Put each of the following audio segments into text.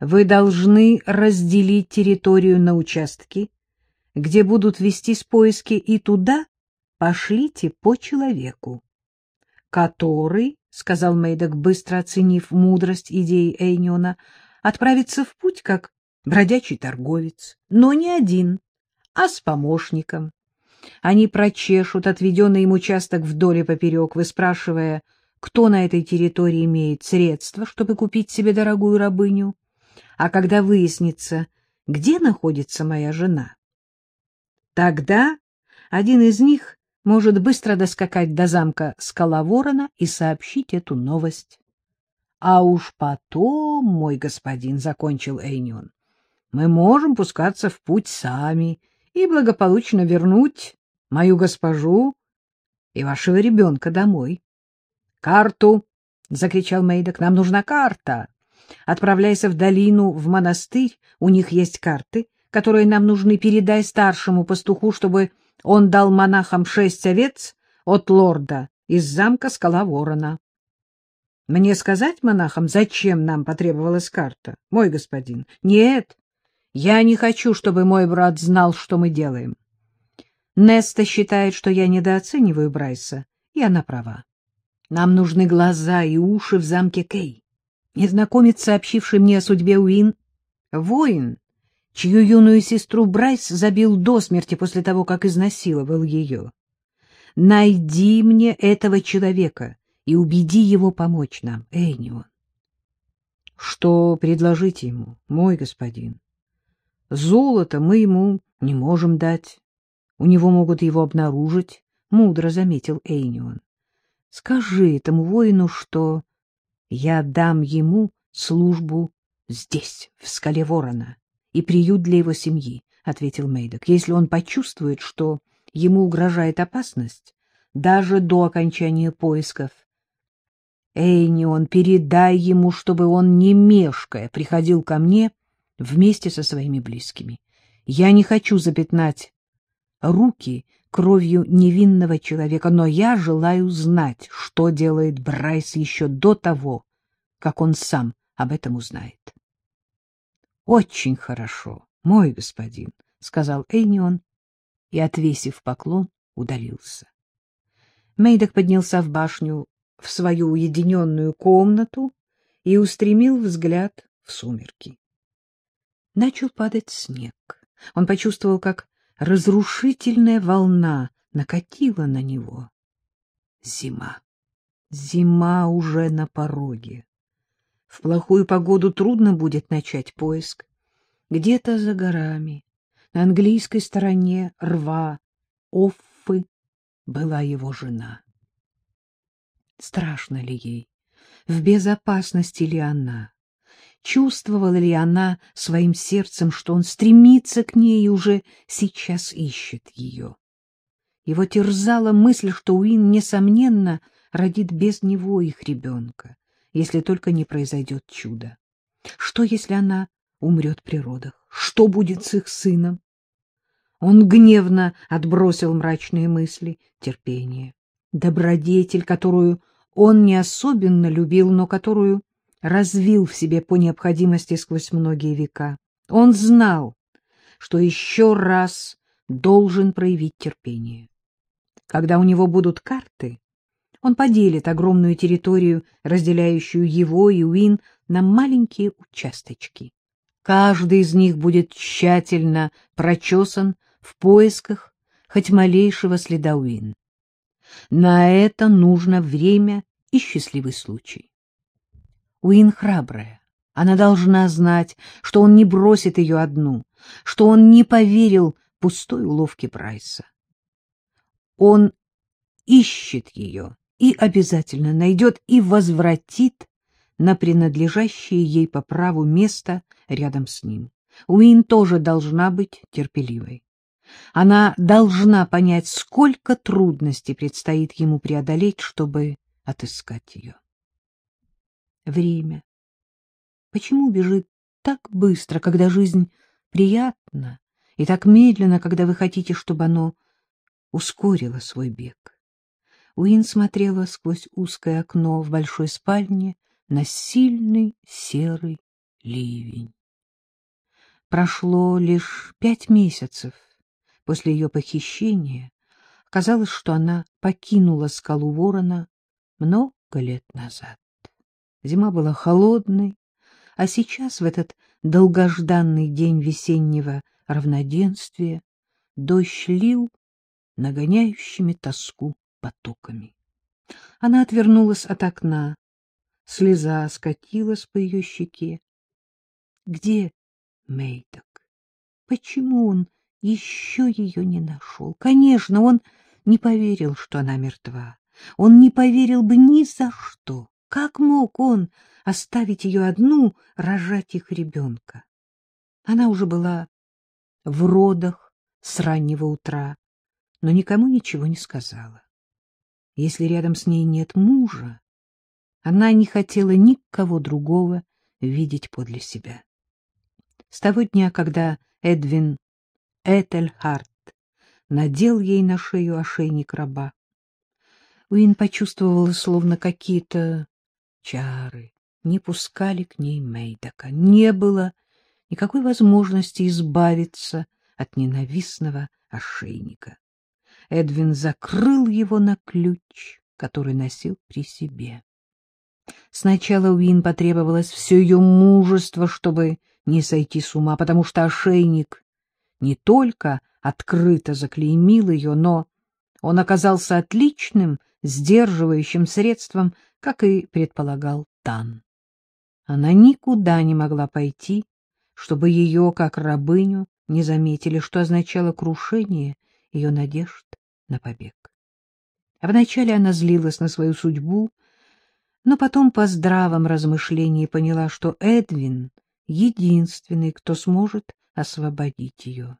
Вы должны разделить территорию на участки, где будут вестись поиски, и туда пошлите по человеку, который, — сказал Мейдок, быстро оценив мудрость идеи Эйниона, — отправится в путь как бродячий торговец, но не один, а с помощником. Они прочешут отведенный им участок вдоль и поперек, выспрашивая, кто на этой территории имеет средства, чтобы купить себе дорогую рабыню. А когда выяснится, где находится моя жена, тогда один из них может быстро доскакать до замка Скала Ворона и сообщить эту новость. — А уж потом, мой господин, — закончил Эйнион, — мы можем пускаться в путь сами и благополучно вернуть мою госпожу и вашего ребенка домой. — Карту! — закричал Мейдок. — Нам нужна карта! Отправляйся в долину, в монастырь, у них есть карты, которые нам нужны, передай старшему пастуху, чтобы он дал монахам шесть овец от лорда из замка Скала Ворона. Мне сказать монахам, зачем нам потребовалась карта, мой господин? Нет, я не хочу, чтобы мой брат знал, что мы делаем. Неста считает, что я недооцениваю Брайса, и она права. Нам нужны глаза и уши в замке Кей. Незнакомец, сообщивший мне о судьбе Уин, воин, чью юную сестру Брайс забил до смерти после того, как изнасиловал ее. Найди мне этого человека и убеди его помочь нам, Эйнион. Что предложить ему, мой господин? Золото мы ему не можем дать. У него могут его обнаружить, — мудро заметил Эйнион. Скажи этому воину, что я дам ему службу здесь, в скале ворона, и приют для его семьи, — ответил Мейдок. Если он почувствует, что ему угрожает опасность, даже до окончания поисков. Эйнион, передай ему, чтобы он, не мешкая, приходил ко мне вместе со своими близкими. Я не хочу запятнать руки кровью невинного человека, но я желаю знать, что делает Брайс еще до того, как он сам об этом узнает. — Очень хорошо, мой господин, — сказал Эйнион и, отвесив поклон, удалился. Мейдок поднялся в башню в свою уединенную комнату и устремил взгляд в сумерки. Начал падать снег. Он почувствовал, как разрушительная волна накатила на него. Зима. Зима уже на пороге. В плохую погоду трудно будет начать поиск. Где-то за горами, на английской стороне рва, Оффы, была его жена. Страшно ли ей? В безопасности ли она? Чувствовала ли она своим сердцем, что он стремится к ней и уже сейчас ищет ее? Его терзала мысль, что Уин, несомненно, родит без него их ребенка, если только не произойдет чудо. Что, если она умрет при родах? Что будет с их сыном? Он гневно отбросил мрачные мысли, терпение. Добродетель, которую он не особенно любил, но которую развил в себе по необходимости сквозь многие века. Он знал, что еще раз должен проявить терпение. Когда у него будут карты, он поделит огромную территорию, разделяющую его и Уин, на маленькие участочки. Каждый из них будет тщательно прочесан в поисках хоть малейшего следа Уин. На это нужно время и счастливый случай. Уин храбрая. Она должна знать, что он не бросит ее одну, что он не поверил пустой уловке Прайса. Он ищет ее и обязательно найдет и возвратит на принадлежащее ей по праву место рядом с ним. Уин тоже должна быть терпеливой. Она должна понять, сколько трудностей предстоит ему преодолеть, чтобы отыскать ее время. Почему бежит так быстро, когда жизнь приятна, и так медленно, когда вы хотите, чтобы оно ускорило свой бег? Уин смотрела сквозь узкое окно в большой спальне на сильный серый ливень. Прошло лишь пять месяцев после ее похищения. Казалось, что она покинула скалу ворона много лет назад. Зима была холодной, а сейчас, в этот долгожданный день весеннего равноденствия, дождь лил нагоняющими тоску потоками. Она отвернулась от окна, слеза скатилась по ее щеке. Где Мейдок? Почему он еще ее не нашел? Конечно, он не поверил, что она мертва. Он не поверил бы ни за что. Как мог он оставить ее одну, рожать их ребенка? Она уже была в родах с раннего утра, но никому ничего не сказала. Если рядом с ней нет мужа, она не хотела никого другого видеть подле себя. С того дня, когда Эдвин Этельхарт надел ей на шею ошейник раба, Уин почувствовала, словно какие-то чары не пускали к ней Мейдака. Не было никакой возможности избавиться от ненавистного ошейника. Эдвин закрыл его на ключ, который носил при себе. Сначала Уин потребовалось все ее мужество, чтобы не сойти с ума, потому что ошейник не только открыто заклеймил ее, но он оказался отличным сдерживающим средством, как и предполагал Тан. Она никуда не могла пойти, чтобы ее, как рабыню, не заметили, что означало крушение ее надежд на побег. Вначале она злилась на свою судьбу, но потом по здравом размышлении поняла, что Эдвин — единственный, кто сможет освободить ее.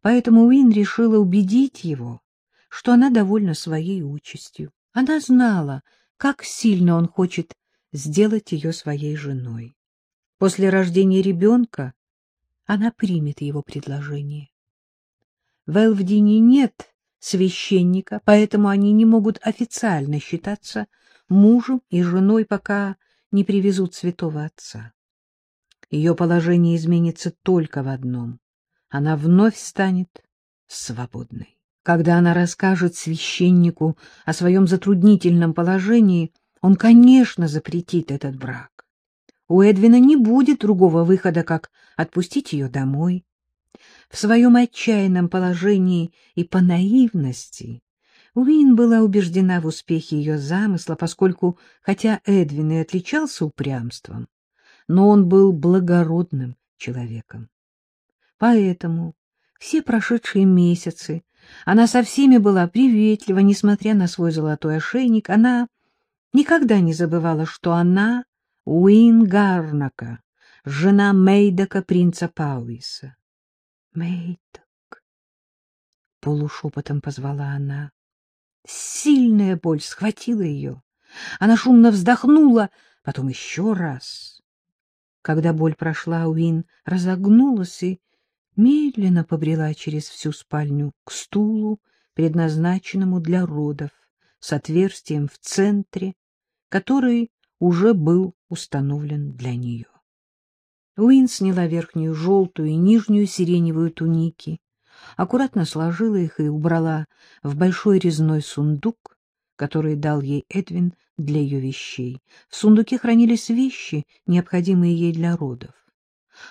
Поэтому Уин решила убедить его, что она довольна своей участью. Она знала, как сильно он хочет сделать ее своей женой. После рождения ребенка она примет его предложение. В Элвдине нет священника, поэтому они не могут официально считаться мужем и женой, пока не привезут святого отца. Ее положение изменится только в одном — она вновь станет свободной. Когда она расскажет священнику о своем затруднительном положении, он, конечно, запретит этот брак. У Эдвина не будет другого выхода, как отпустить ее домой. В своем отчаянном положении и по наивности Уин была убеждена в успехе ее замысла, поскольку, хотя Эдвин и отличался упрямством, но он был благородным человеком. Поэтому все прошедшие месяцы она со всеми была приветлива, несмотря на свой золотой ошейник. Она никогда не забывала, что она Уин Гарнака, жена Мейдака, принца Пауиса. Мейдак, полушепотом позвала она. Сильная боль схватила ее. Она шумно вздохнула, потом еще раз. Когда боль прошла, Уин разогнулась и медленно побрела через всю спальню к стулу, предназначенному для родов, с отверстием в центре, который уже был установлен для нее. Уин сняла верхнюю желтую и нижнюю сиреневую туники, аккуратно сложила их и убрала в большой резной сундук, который дал ей Эдвин для ее вещей. В сундуке хранились вещи, необходимые ей для родов.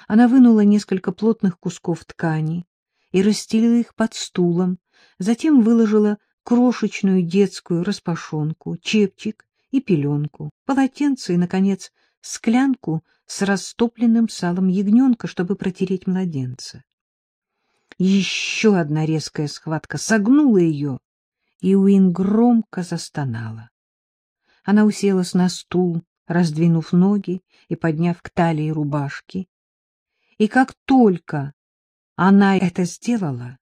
Она вынула несколько плотных кусков ткани и расстелила их под стулом, затем выложила крошечную детскую распашонку, чепчик и пеленку, полотенце и, наконец, склянку с растопленным салом ягненка, чтобы протереть младенца. Еще одна резкая схватка согнула ее, и Уин громко застонала. Она уселась на стул, раздвинув ноги и подняв к талии рубашки. И как только она это сделала,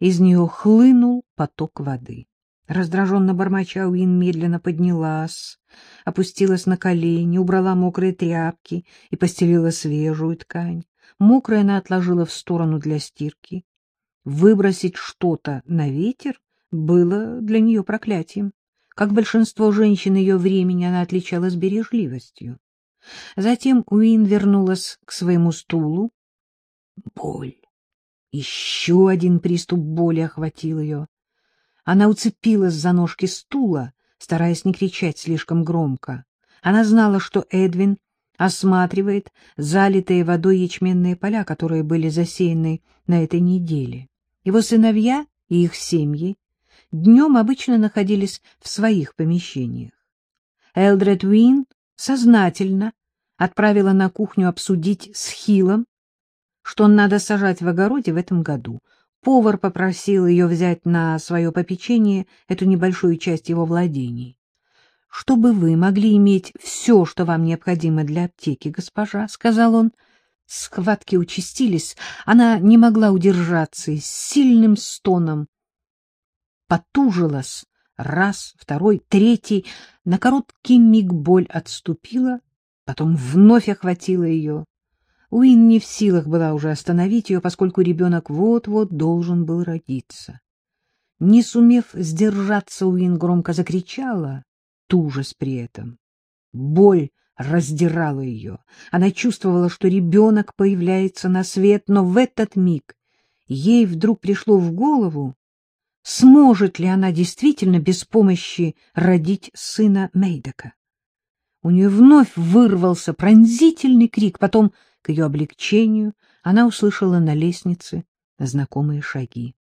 из нее хлынул поток воды. Раздраженно бормоча, Уин медленно поднялась, опустилась на колени, убрала мокрые тряпки и постелила свежую ткань. Мокрое она отложила в сторону для стирки. Выбросить что-то на ветер было для нее проклятием. Как большинство женщин ее времени, она отличалась бережливостью. Затем Уин вернулась к своему стулу. Боль. Еще один приступ боли охватил ее. Она уцепилась за ножки стула, стараясь не кричать слишком громко. Она знала, что Эдвин осматривает залитые водой ячменные поля, которые были засеяны на этой неделе. Его сыновья и их семьи днем обычно находились в своих помещениях. Элдред Уин сознательно отправила на кухню обсудить с Хилом, что надо сажать в огороде в этом году. Повар попросил ее взять на свое попечение эту небольшую часть его владений. — Чтобы вы могли иметь все, что вам необходимо для аптеки, госпожа, — сказал он. Схватки участились, она не могла удержаться и с сильным стоном потужилась. Раз, второй, третий. На короткий миг боль отступила, потом вновь охватила ее. Уин не в силах была уже остановить ее, поскольку ребенок вот-вот должен был родиться. Не сумев сдержаться, Уин громко закричала, тужас при этом. Боль раздирала ее. Она чувствовала, что ребенок появляется на свет, но в этот миг ей вдруг пришло в голову, сможет ли она действительно без помощи родить сына Мейдека. У нее вновь вырвался пронзительный крик, потом, к ее облегчению, она услышала на лестнице знакомые шаги.